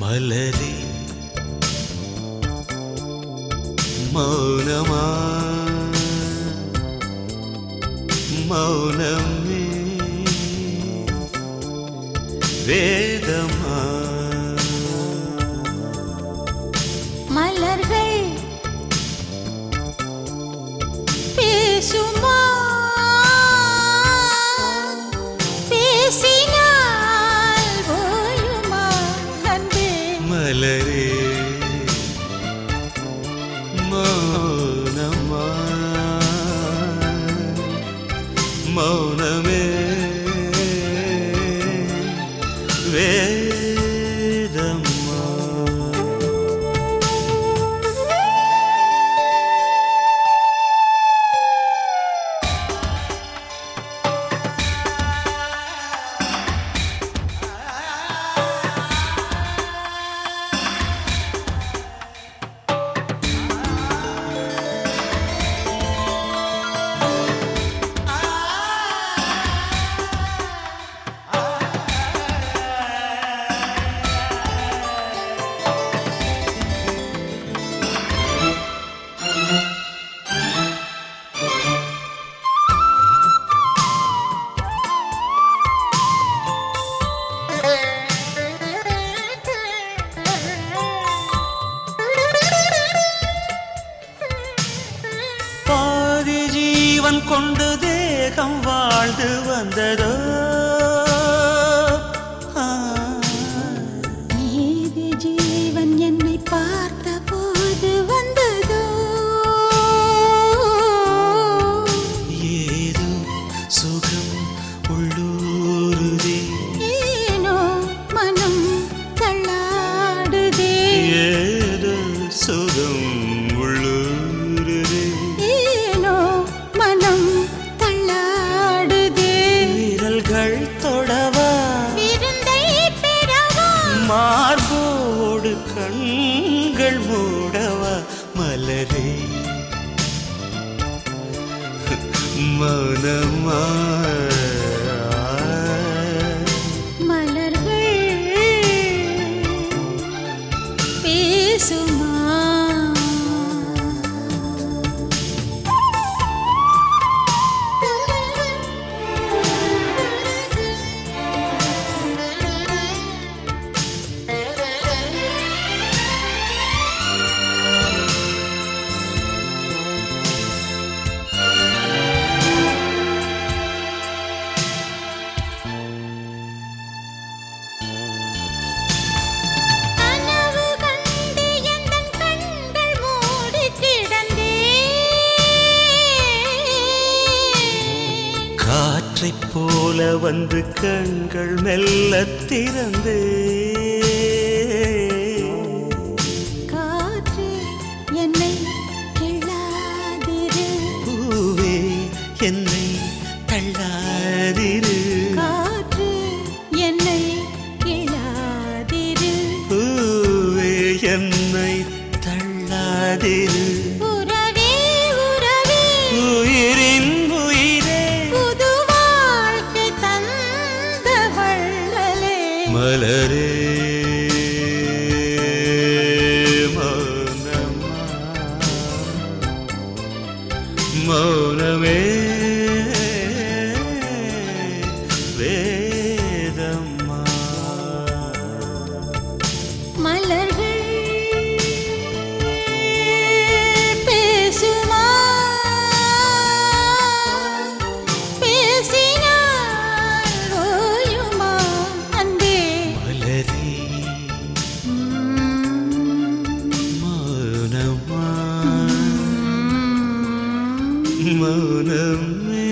മലരി മൗനമാ മൗനമേ വേദമാ മലർകൾ പേശുമ मौनमा मौनमे ஜீவன் கொண்டு தேகம் வாழ்ந்து வந்ததோ? நீதி ஜீவன் என்னை பார்த்த போது வந்ததோ? ஏதோ சுகம் உள்ளூருதே? மார்போடு கண்கள் மூடவா மலரே. மனமா போல வந்து கண்கள் மெல்ல திறந்தே. காற்று என்னை கிள்ளாதிரு பூவே என்னை தள்ளாதிரு. காற்று என்னை கிள்ளாதிரு பூவே என்னை தள்ளாதிரு. लरे मौन मौनमे மனமே